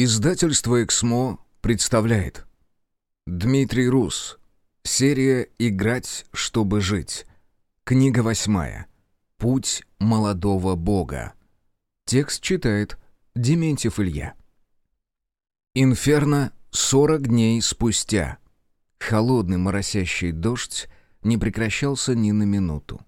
Издательство «Эксмо» представляет. Дмитрий Рус. Серия «Играть, чтобы жить» Книга восьмая. «Путь молодого бога» Текст читает Дементьев Илья. Инферно сорок дней спустя. Холодный моросящий дождь не прекращался ни на минуту.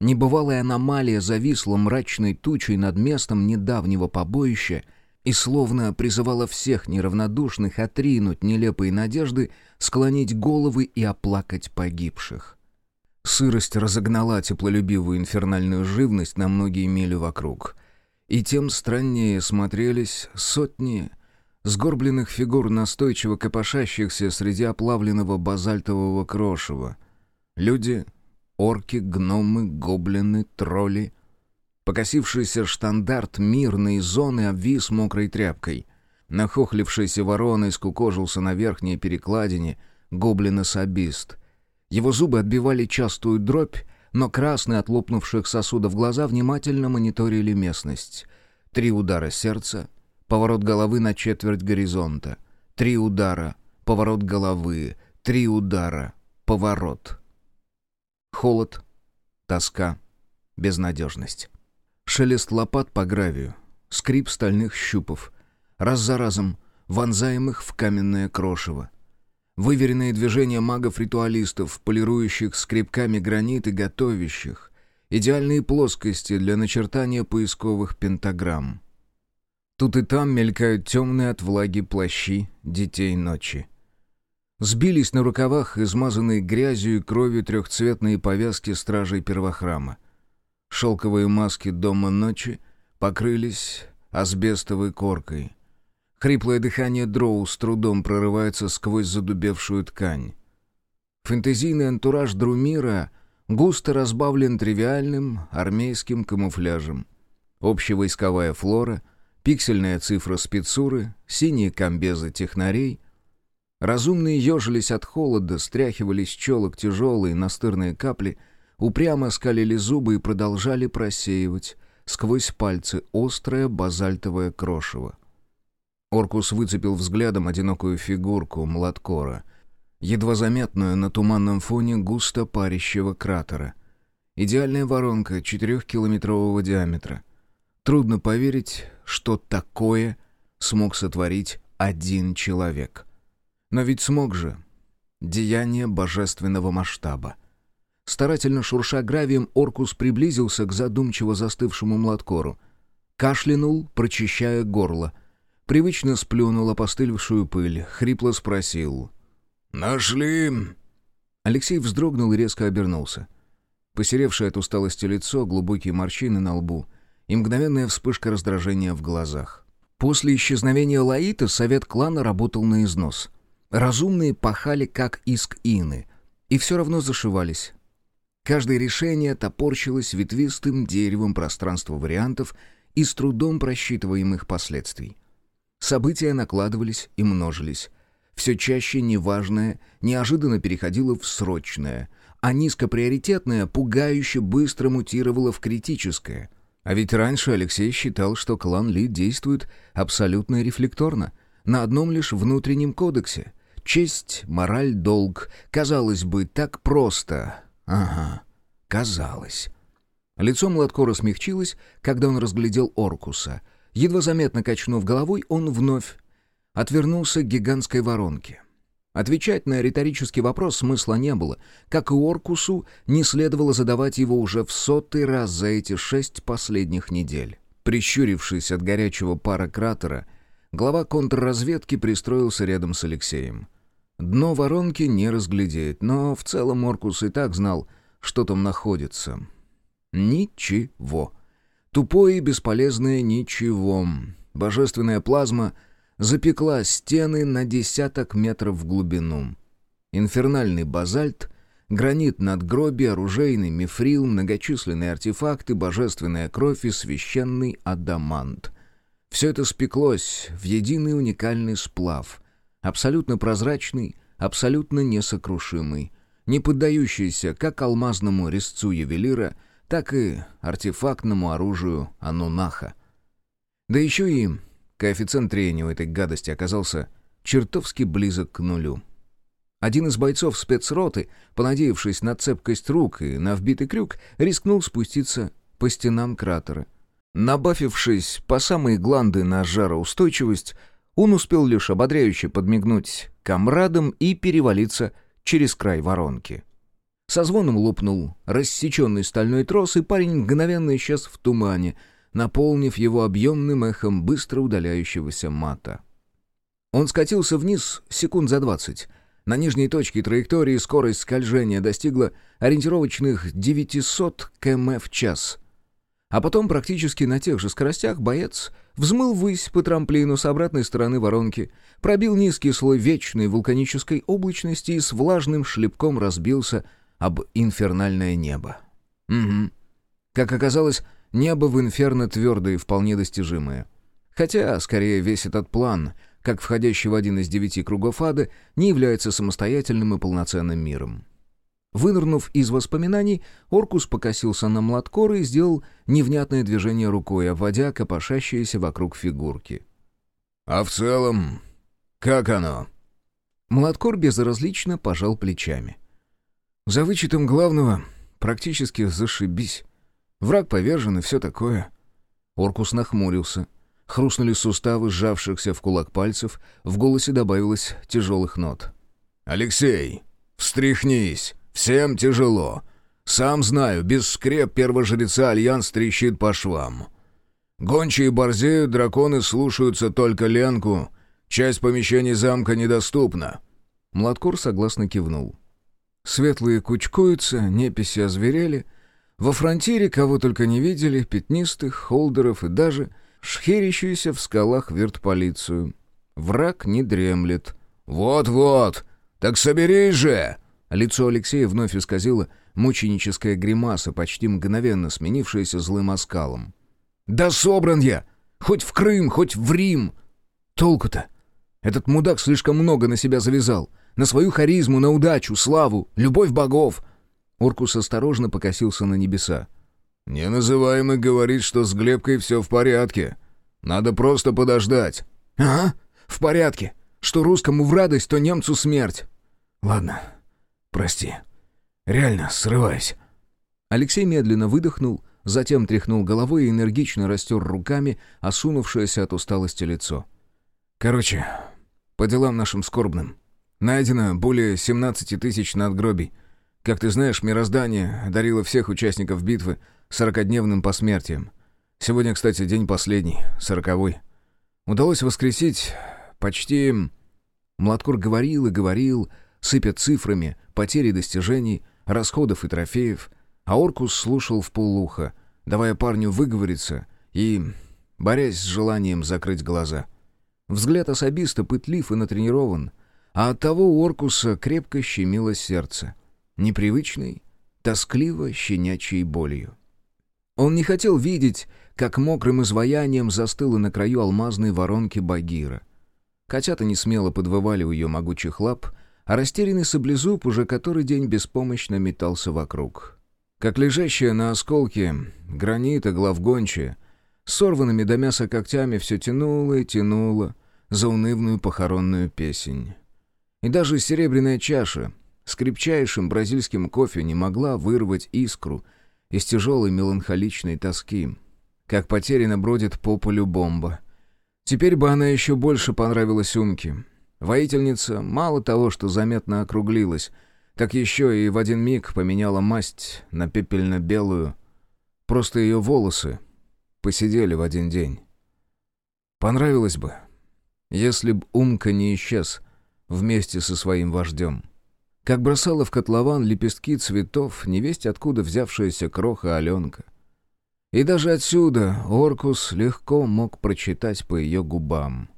Небывалая аномалия зависла мрачной тучей над местом недавнего побоища — и словно призывала всех неравнодушных отринуть нелепые надежды, склонить головы и оплакать погибших. Сырость разогнала теплолюбивую инфернальную живность на многие мили вокруг. И тем страннее смотрелись сотни сгорбленных фигур, настойчиво копошащихся среди оплавленного базальтового крошева. Люди, орки, гномы, гоблины, тролли — Покосившийся штандарт мирной зоны обвис мокрой тряпкой. Нахохлившийся вороной скукожился на верхней перекладине гоблина-сабист. Его зубы отбивали частую дробь, но красные от лопнувших сосудов глаза внимательно мониторили местность. Три удара сердца, поворот головы на четверть горизонта. Три удара, поворот головы, три удара, поворот. Холод, тоска, безнадежность. Шелест лопат по гравию, скрип стальных щупов, раз за разом вонзаемых в каменное крошево. Выверенные движения магов-ритуалистов, полирующих скребками гранит и готовящих, идеальные плоскости для начертания поисковых пентаграмм. Тут и там мелькают темные от влаги плащи детей ночи. Сбились на рукавах измазанные грязью и кровью трехцветные повязки стражей первохрама. Шелковые маски дома ночи покрылись асбестовой коркой. Хриплое дыхание дроу с трудом прорывается сквозь задубевшую ткань. Фэнтезийный антураж Друмира густо разбавлен тривиальным армейским камуфляжем. Общевойсковая флора, пиксельная цифра спецуры, синие комбезы технарей. Разумные ежились от холода, стряхивали с челок тяжелые настырные капли — упрямо скалили зубы и продолжали просеивать сквозь пальцы острое базальтовое крошево. Оркус выцепил взглядом одинокую фигурку Младкора, едва заметную на туманном фоне густо парящего кратера. Идеальная воронка четырехкилометрового диаметра. Трудно поверить, что такое смог сотворить один человек. Но ведь смог же. Деяние божественного масштаба — Старательно шурша гравием, Оркус приблизился к задумчиво застывшему младкору. Кашлянул, прочищая горло. Привычно сплюнул опостылевшую пыль, хрипло спросил. «Нашли?» Алексей вздрогнул и резко обернулся. Посеревшее от усталости лицо, глубокие морщины на лбу и мгновенная вспышка раздражения в глазах. После исчезновения Лаита совет клана работал на износ. Разумные пахали, как иск ины, и все равно зашивались, Каждое решение топорщилось ветвистым деревом пространства вариантов и с трудом просчитываемых последствий. События накладывались и множились. Все чаще неважное неожиданно переходило в срочное, а низкоприоритетное пугающе быстро мутировало в критическое. А ведь раньше Алексей считал, что клан Ли действует абсолютно рефлекторно, на одном лишь внутреннем кодексе. Честь, мораль, долг. Казалось бы, так просто, Ага, казалось. Лицо Младкора смягчилось, когда он разглядел Оркуса. Едва заметно качнув головой, он вновь отвернулся к гигантской воронке. Отвечать на риторический вопрос смысла не было, как и Оркусу не следовало задавать его уже в сотый раз за эти шесть последних недель. Прищурившись от горячего пара кратера, глава контрразведки пристроился рядом с Алексеем. Дно воронки не разглядеть, но в целом Оркус и так знал, что там находится. Ничего. Тупое и бесполезное ничего. Божественная плазма запекла стены на десяток метров в глубину. Инфернальный базальт, гранит надгробие, оружейный мифрил, многочисленные артефакты, божественная кровь и священный адамант. Все это спеклось в единый уникальный сплав — Абсолютно прозрачный, абсолютно несокрушимый, не поддающийся как алмазному резцу ювелира, так и артефактному оружию Анунаха. Да еще и коэффициент трения у этой гадости оказался чертовски близок к нулю. Один из бойцов спецроты, понадеявшись на цепкость рук и на вбитый крюк, рискнул спуститься по стенам кратера. Набафившись по самые гланды на жароустойчивость, он успел лишь ободряюще подмигнуть комрадам и перевалиться через край воронки. Со звоном лопнул рассеченный стальной трос, и парень мгновенно исчез в тумане, наполнив его объемным эхом быстро удаляющегося мата. Он скатился вниз секунд за двадцать. На нижней точке траектории скорость скольжения достигла ориентировочных 900 км в час. А потом практически на тех же скоростях боец взмыл ввысь по трамплину с обратной стороны воронки, пробил низкий слой вечной вулканической облачности и с влажным шлепком разбился об инфернальное небо. Угу. Как оказалось, небо в инферно твердое и вполне достижимое. Хотя, скорее, весь этот план, как входящий в один из девяти кругов ада, не является самостоятельным и полноценным миром. Вынырнув из воспоминаний, Оркус покосился на младкора и сделал невнятное движение рукой, обводя копошащиеся вокруг фигурки. «А в целом, как оно?» Младкор безразлично пожал плечами. «За вычетом главного практически зашибись. Враг повержен и все такое». Оркус нахмурился. Хрустнули суставы сжавшихся в кулак пальцев, в голосе добавилось тяжелых нот. «Алексей, встряхнись!» Всем тяжело. Сам знаю, без скреп первожреца Альянс трещит по швам. Гончие борзеют, драконы слушаются только Ленку. Часть помещений замка недоступна». Младкур согласно кивнул. Светлые кучкуются, неписи озверели. Во фронтире кого только не видели, пятнистых, холдеров и даже шхерящуюся в скалах вертполицию. Враг не дремлет. «Вот-вот! Так соберись же!» Лицо Алексея вновь исказило мученическая гримаса, почти мгновенно сменившаяся злым оскалом. «Да собран я! Хоть в Крым, хоть в Рим! Толку-то? Этот мудак слишком много на себя завязал. На свою харизму, на удачу, славу, любовь богов!» Оркус осторожно покосился на небеса. «Неназываемый говорит, что с Глебкой все в порядке. Надо просто подождать». «Ага, в порядке. Что русскому в радость, то немцу смерть. Ладно, Прости. Реально, срываюсь». Алексей медленно выдохнул, затем тряхнул головой и энергично растер руками осунувшееся от усталости лицо. «Короче, по делам нашим скорбным. Найдено более 17 тысяч надгробий. Как ты знаешь, мироздание одарило всех участников битвы сорокодневным посмертием. Сегодня, кстати, день последний, сороковой. Удалось воскресить почти...» Младкур говорил и говорил, сыпя цифрами, потери достижений, расходов и трофеев, а Оркус слушал в полуха, давая парню выговориться и борясь с желанием закрыть глаза. Взгляд особиста пытлив и натренирован, а оттого у Оркуса крепко щемило сердце, непривычной, тоскливо щенячьей болью. Он не хотел видеть, как мокрым изваянием застыло на краю алмазной воронки Багира. Котята не смело подвывали у ее могучих лап — а растерянный саблезуб уже который день беспомощно метался вокруг. Как лежащая на осколке гранита главгончая, сорванными до мяса когтями все тянуло и тянуло заунывную похоронную песень. И даже серебряная чаша с крепчайшим бразильским кофе не могла вырвать искру из тяжелой меланхоличной тоски, как потеряно бродит по полю бомба. Теперь бы она еще больше понравилась Умке — Воительница мало того, что заметно округлилась, так еще и в один миг поменяла масть на пепельно-белую. Просто ее волосы посидели в один день. Понравилось бы, если б Умка не исчез вместе со своим вождем. Как бросала в котлован лепестки цветов, невесть откуда взявшаяся кроха Аленка. И даже отсюда Оркус легко мог прочитать по ее губам.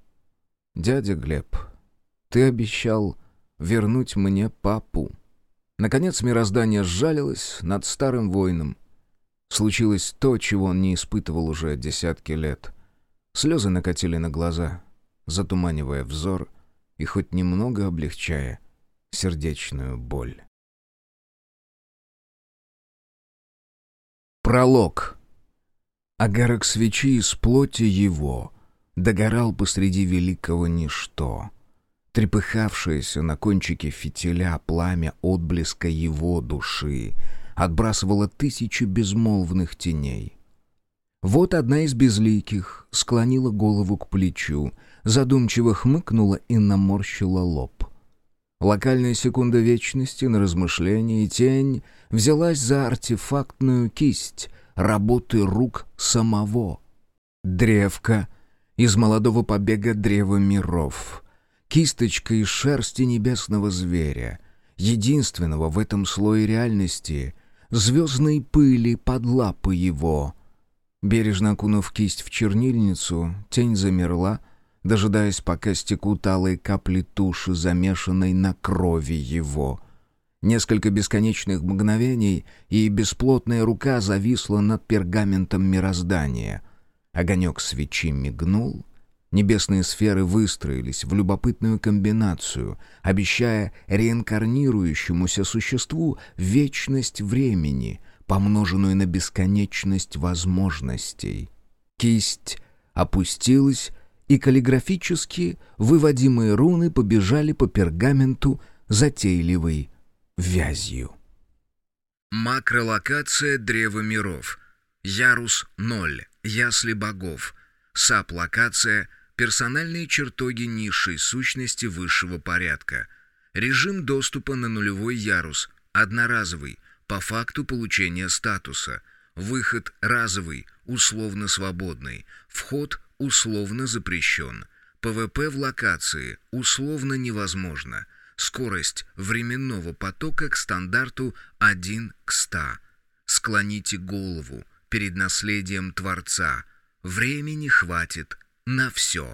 «Дядя Глеб, ты обещал вернуть мне папу». Наконец мироздание сжалилось над старым воином. Случилось то, чего он не испытывал уже десятки лет. Слезы накатили на глаза, затуманивая взор и хоть немного облегчая сердечную боль. Пролог. Агарок свечи из плоти его догорал посреди великого ничто. Трепыхавшееся на кончике фитиля пламя отблеска его души отбрасывало тысячи безмолвных теней. Вот одна из безликих склонила голову к плечу, задумчиво хмыкнула и наморщила лоб. Локальная секунда вечности на размышление, тень взялась за артефактную кисть работы рук самого. Древка из молодого побега древа миров, кисточка из шерсти небесного зверя, единственного в этом слое реальности, звездной пыли под лапы его. Бережно окунув кисть в чернильницу, тень замерла, дожидаясь, пока стекут алые капли туши, замешанной на крови его. Несколько бесконечных мгновений, и бесплотная рука зависла над пергаментом мироздания. Огонек свечи мигнул, небесные сферы выстроились в любопытную комбинацию, обещая реинкарнирующемуся существу вечность времени, помноженную на бесконечность возможностей. Кисть опустилась, и каллиграфически выводимые руны побежали по пергаменту затейливой вязью. Макролокация Древа миров. Ярус 0. Ясли богов. САП-локация. Персональные чертоги низшей сущности высшего порядка. Режим доступа на нулевой ярус. Одноразовый. По факту получения статуса. Выход разовый, условно свободный. Вход условно запрещен. ПВП в локации условно невозможно. Скорость временного потока к стандарту 1 к 100. Склоните голову перед наследием Творца. Времени хватит на все.